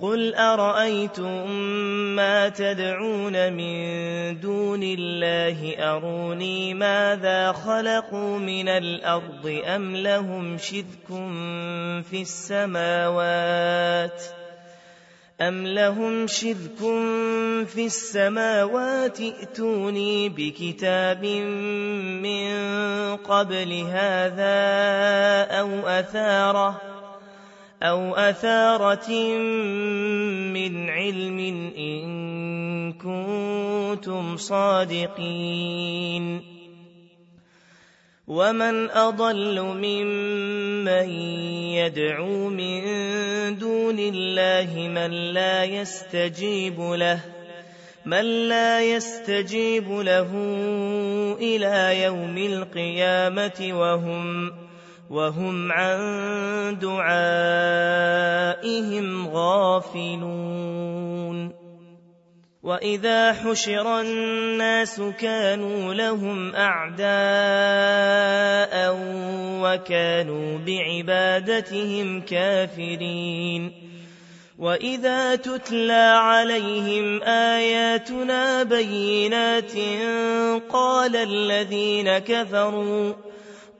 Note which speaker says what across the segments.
Speaker 1: قل ارايتم ما تدعون من دون الله اروني ماذا خلقوا من الأرض ام لهم شرك في السماوات أم لهم شرك في السماوات ائتوني بكتاب من قبل هذا أو أثاره أو أثارة من علم إن كنتم صادقين ومن أضل ممن يدعو من دون الله من لا يستجيب له من لا يستجيب له إلى يوم القيامة وهم وهم عن دعائهم غافلون. وإذا حشر الناس كانوا لهم أعداء وكانوا بعبادتهم كافرين. وإذا تتلى عليهم آياتنا بينات قال الذين كفروا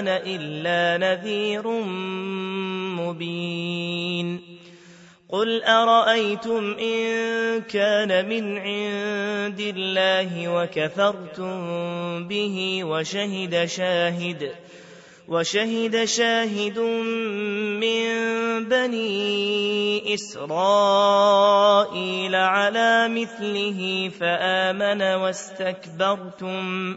Speaker 1: أنا إلا نذير مبين. قل أرأيتم إن كان من عند الله وكفرتم به وشهد شاهد وشهد شاهد من بني إسرائيل على مثله فآمن واستكبرتم.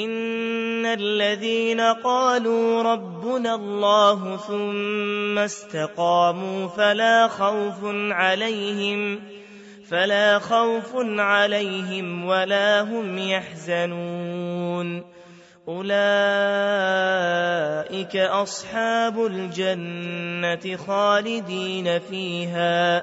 Speaker 1: ان الذين قالوا ربنا الله ثم استقاموا فلا خوف عليهم فلا خوف عليهم ولا هم يحزنون اولئك اصحاب الجنه خالدين فيها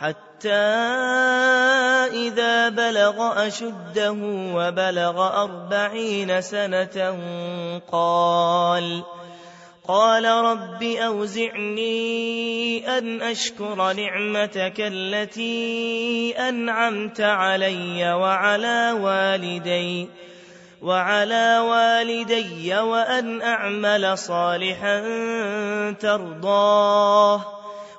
Speaker 1: حتى إذا بلغ أشده وبلغ أربعين سنة قال قال رب أوزعني أن أشكر نعمتك التي أنعمت علي وعلى والدي وعلى والدي وأن أعمل صالحا ترضاه.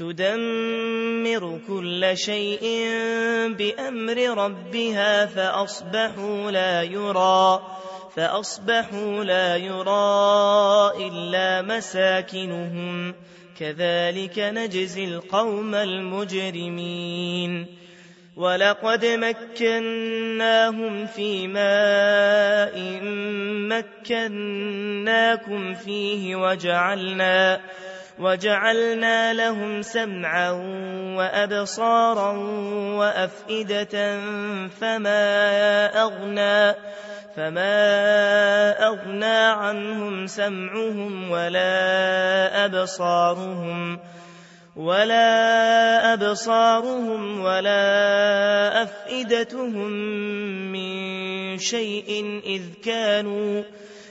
Speaker 1: تدمر كل شيء بأمر ربها فأصبحوا لا يرى فأصبحوا لا يرى إلا مساكنهم. كذلك نجزي القوم المجرمين. ولقد مكناهم في ماء مكناكم فيه وجعلنا وجعلنا لهم سمعا وأبصارا وأفئدة فما أغنى فما أغنى عنهم سمعهم ولا أبصارهم ولا أبصارهم ولا أفئدتهم من شيء إذ كانوا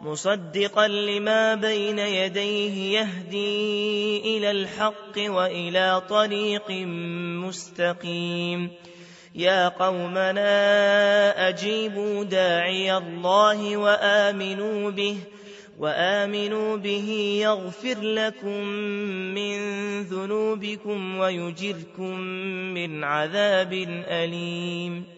Speaker 1: مصدقا لما بين يديه يهدي إلى الحق وإلى طريق مستقيم. يا قومنا أجيبوا داعي الله وآمنوا به وآمنوا به يغفر لكم من ذنوبكم ويجركم من عذاب أليم.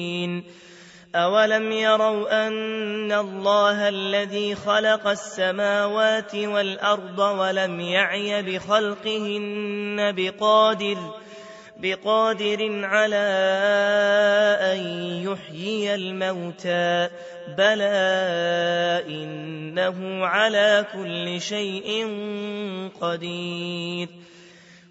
Speaker 1: أولم يروا أن الله الذي خلق السماوات والأرض ولم يعي بخلقهن بقادر بقادر على أن يحيي الموتى بلى إنه على كل شيء قدير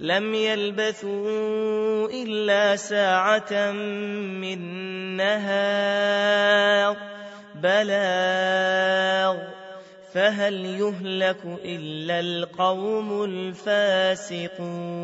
Speaker 1: لم يلبثوا إلا ساعة من نهار. بلاغ فهل يهلك إلا القوم الفاسقون؟